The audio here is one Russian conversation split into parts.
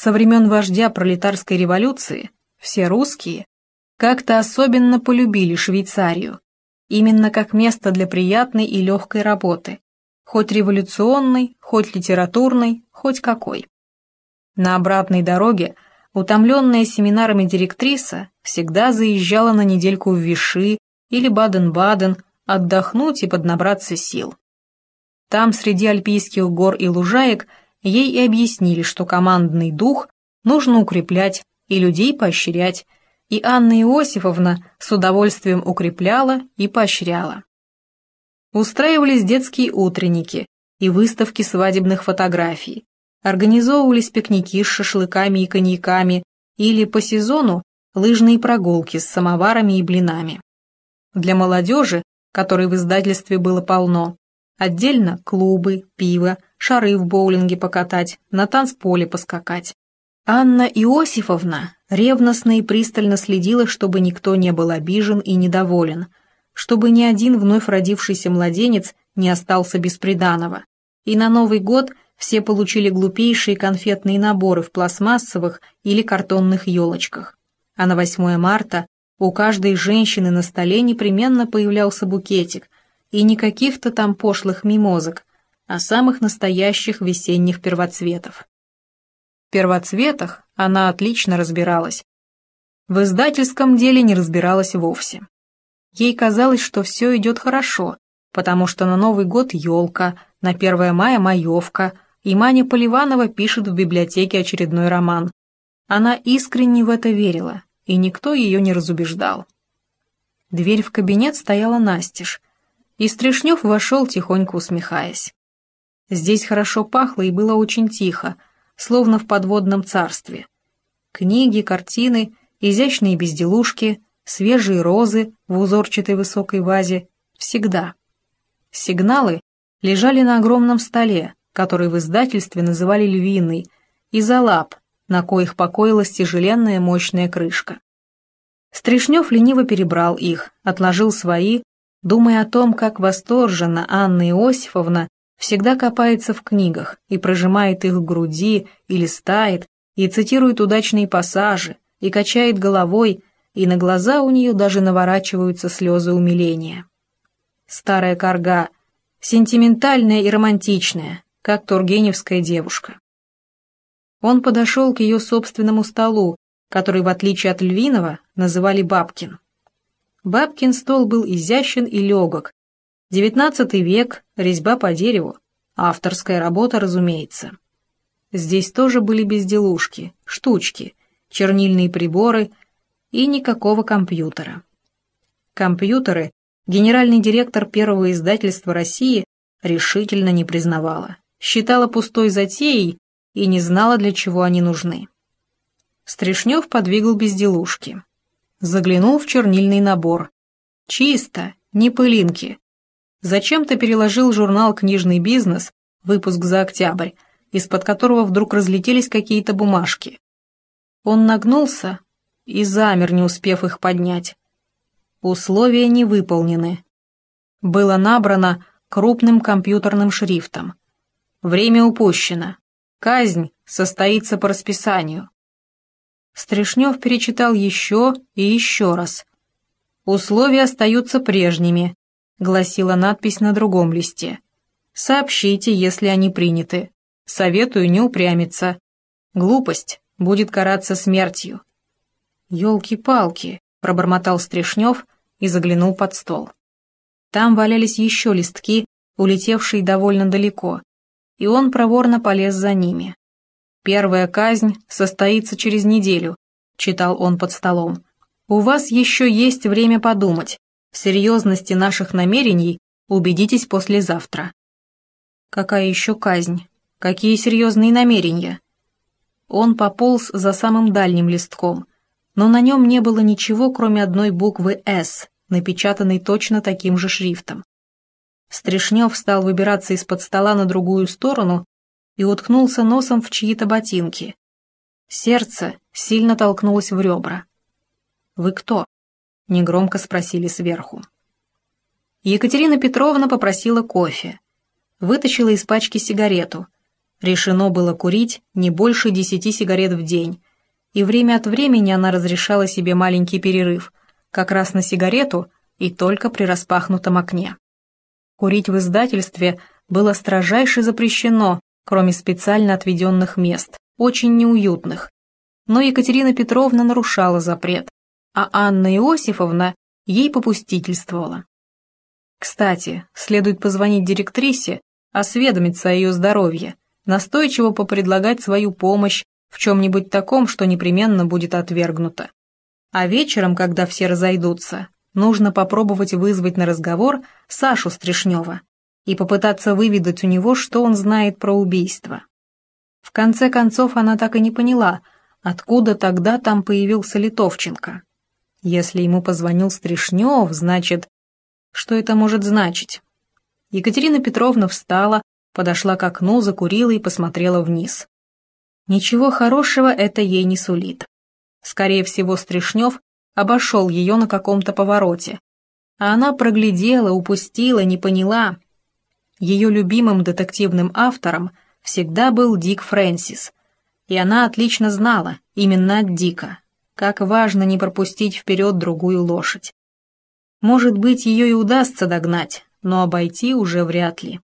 со времен вождя пролетарской революции все русские как-то особенно полюбили Швейцарию, именно как место для приятной и легкой работы, хоть революционной, хоть литературной, хоть какой. На обратной дороге утомленная семинарами директриса всегда заезжала на недельку в Виши или Баден-Баден отдохнуть и поднабраться сил. Там, среди альпийских гор и лужаек, ей и объяснили, что командный дух нужно укреплять и людей поощрять, и Анна Иосифовна с удовольствием укрепляла и поощряла. Устраивались детские утренники и выставки свадебных фотографий, организовывались пикники с шашлыками и коньяками или по сезону лыжные прогулки с самоварами и блинами. Для молодежи, которой в издательстве было полно, отдельно клубы, пиво, шары в боулинге покатать, на танцполе поскакать. Анна Иосифовна ревностно и пристально следила, чтобы никто не был обижен и недоволен, чтобы ни один вновь родившийся младенец не остался без приданого. И на Новый год все получили глупейшие конфетные наборы в пластмассовых или картонных елочках. А на 8 марта у каждой женщины на столе непременно появлялся букетик, и не каких-то там пошлых мимозок, а самых настоящих весенних первоцветов. В первоцветах она отлично разбиралась. В издательском деле не разбиралась вовсе. Ей казалось, что все идет хорошо, потому что на Новый год елка, на 1 мая маевка, и Маня Поливанова пишет в библиотеке очередной роман. Она искренне в это верила, и никто ее не разубеждал. Дверь в кабинет стояла настежь, и Стришнев вошел, тихонько усмехаясь. Здесь хорошо пахло и было очень тихо, словно в подводном царстве. Книги, картины, изящные безделушки, свежие розы в узорчатой высокой вазе — всегда. Сигналы лежали на огромном столе, который в издательстве называли львиный, из-за лап, на коих покоилась тяжеленная мощная крышка. Стришнев лениво перебрал их, отложил свои, думая о том, как восторженно Анна Иосифовна всегда копается в книгах и прожимает их к груди, и листает, и цитирует удачные пассажи, и качает головой, и на глаза у нее даже наворачиваются слезы умиления. Старая корга, сентиментальная и романтичная, как тургеневская девушка. Он подошел к ее собственному столу, который, в отличие от Львиного, называли Бабкин. Бабкин стол был изящен и легок, Девятнадцатый век, резьба по дереву, авторская работа, разумеется. Здесь тоже были безделушки, штучки, чернильные приборы и никакого компьютера. Компьютеры генеральный директор первого издательства России решительно не признавала, считала пустой затеей и не знала, для чего они нужны. Стришнев подвигал безделушки. Заглянул в чернильный набор. Чисто, не пылинки, Зачем-то переложил журнал «Книжный бизнес», выпуск за октябрь, из-под которого вдруг разлетелись какие-то бумажки. Он нагнулся и замер, не успев их поднять. Условия не выполнены. Было набрано крупным компьютерным шрифтом. Время упущено. Казнь состоится по расписанию. Стришнев перечитал еще и еще раз. Условия остаются прежними. — гласила надпись на другом листе. «Сообщите, если они приняты. Советую не упрямиться. Глупость будет караться смертью». «Елки-палки», — пробормотал Стришнев и заглянул под стол. Там валялись еще листки, улетевшие довольно далеко, и он проворно полез за ними. «Первая казнь состоится через неделю», — читал он под столом. «У вас еще есть время подумать. В серьезности наших намерений убедитесь послезавтра. Какая еще казнь? Какие серьезные намерения? Он пополз за самым дальним листком, но на нем не было ничего, кроме одной буквы «С», напечатанной точно таким же шрифтом. Стришнев стал выбираться из-под стола на другую сторону и уткнулся носом в чьи-то ботинки. Сердце сильно толкнулось в ребра. «Вы кто?» — негромко спросили сверху. Екатерина Петровна попросила кофе. Вытащила из пачки сигарету. Решено было курить не больше десяти сигарет в день, и время от времени она разрешала себе маленький перерыв, как раз на сигарету и только при распахнутом окне. Курить в издательстве было строжайше запрещено, кроме специально отведенных мест, очень неуютных. Но Екатерина Петровна нарушала запрет, а Анна Иосифовна ей попустительствовала. Кстати, следует позвонить директрисе, осведомиться о ее здоровье, настойчиво попредлагать свою помощь в чем-нибудь таком, что непременно будет отвергнуто. А вечером, когда все разойдутся, нужно попробовать вызвать на разговор Сашу Стришнева и попытаться выведать у него, что он знает про убийство. В конце концов, она так и не поняла, откуда тогда там появился Литовченко. Если ему позвонил Стришнев, значит... Что это может значить? Екатерина Петровна встала, подошла к окну, закурила и посмотрела вниз. Ничего хорошего это ей не сулит. Скорее всего, Стришнев обошел ее на каком-то повороте. А она проглядела, упустила, не поняла. Ее любимым детективным автором всегда был Дик Фрэнсис. И она отлично знала, именно от Дика, как важно не пропустить вперед другую лошадь. Может быть, ее и удастся догнать, но обойти уже вряд ли.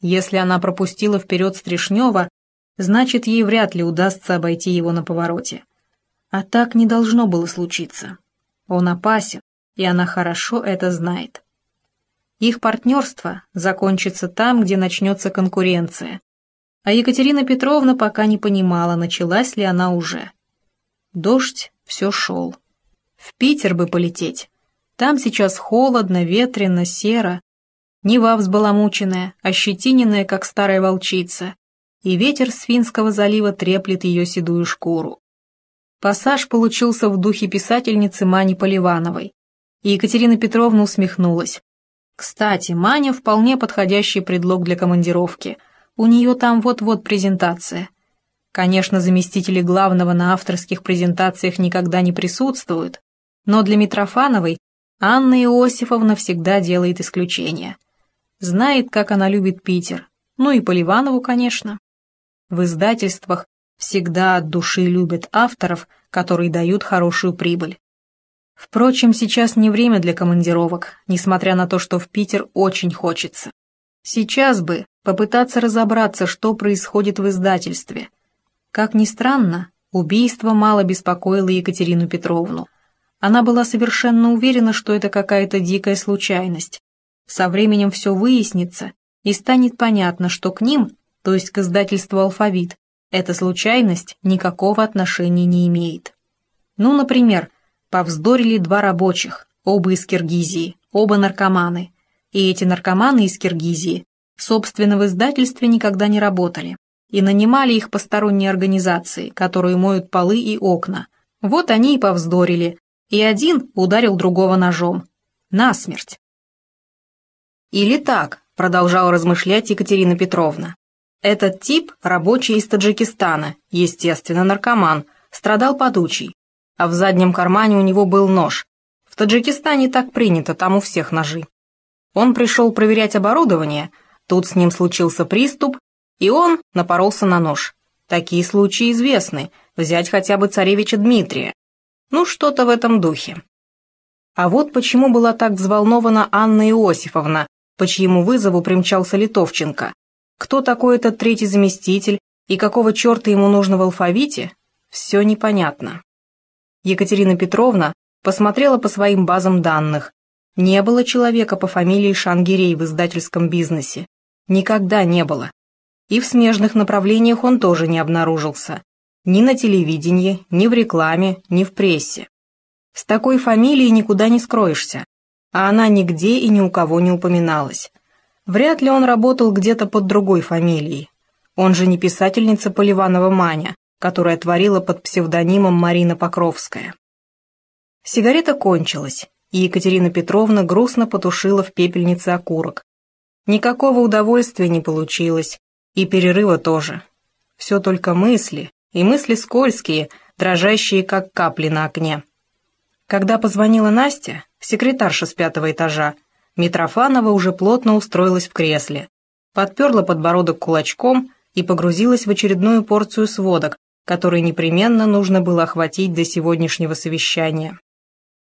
Если она пропустила вперед Стришнева, значит, ей вряд ли удастся обойти его на повороте. А так не должно было случиться. Он опасен, и она хорошо это знает. Их партнерство закончится там, где начнется конкуренция. А Екатерина Петровна пока не понимала, началась ли она уже. Дождь все шел. В Питер бы полететь. Там сейчас холодно, ветрено, серо. Нева взбаламученная, ощетиненная, как старая волчица, и ветер с Финского залива треплет ее седую шкуру. Пассаж получился в духе писательницы Мани Поливановой, и Екатерина Петровна усмехнулась. Кстати, Маня вполне подходящий предлог для командировки. У нее там вот-вот презентация. Конечно, заместители главного на авторских презентациях никогда не присутствуют, но для Митрофановой Анна Иосифовна всегда делает исключение. Знает, как она любит Питер, ну и Поливанову, конечно. В издательствах всегда от души любят авторов, которые дают хорошую прибыль. Впрочем, сейчас не время для командировок, несмотря на то, что в Питер очень хочется. Сейчас бы попытаться разобраться, что происходит в издательстве. Как ни странно, убийство мало беспокоило Екатерину Петровну. Она была совершенно уверена, что это какая-то дикая случайность. Со временем все выяснится, и станет понятно, что к ним то есть к издательству «Алфавит», эта случайность никакого отношения не имеет. Ну, например, повздорили два рабочих, оба из Киргизии, оба наркоманы, и эти наркоманы из Киргизии, собственно, в издательстве никогда не работали, и нанимали их посторонние организации, которые моют полы и окна. Вот они и повздорили, и один ударил другого ножом. Насмерть. Или так, продолжала размышлять Екатерина Петровна. Этот тип – рабочий из Таджикистана, естественно, наркоман, страдал подучий, а в заднем кармане у него был нож. В Таджикистане так принято, там у всех ножи. Он пришел проверять оборудование, тут с ним случился приступ, и он напоролся на нож. Такие случаи известны, взять хотя бы царевича Дмитрия. Ну, что-то в этом духе. А вот почему была так взволнована Анна Иосифовна, по чьему вызову примчался Литовченко. Кто такой этот третий заместитель и какого черта ему нужно в алфавите, все непонятно. Екатерина Петровна посмотрела по своим базам данных. Не было человека по фамилии Шангирей в издательском бизнесе. Никогда не было. И в смежных направлениях он тоже не обнаружился. Ни на телевидении, ни в рекламе, ни в прессе. С такой фамилией никуда не скроешься. А она нигде и ни у кого не упоминалась. Вряд ли он работал где-то под другой фамилией. Он же не писательница Поливанова Маня, которая творила под псевдонимом Марина Покровская. Сигарета кончилась, и Екатерина Петровна грустно потушила в пепельнице окурок. Никакого удовольствия не получилось, и перерыва тоже. Все только мысли, и мысли скользкие, дрожащие, как капли на окне. Когда позвонила Настя, секретарша с пятого этажа, Митрофанова уже плотно устроилась в кресле, подперла подбородок кулачком и погрузилась в очередную порцию сводок, которые непременно нужно было охватить до сегодняшнего совещания.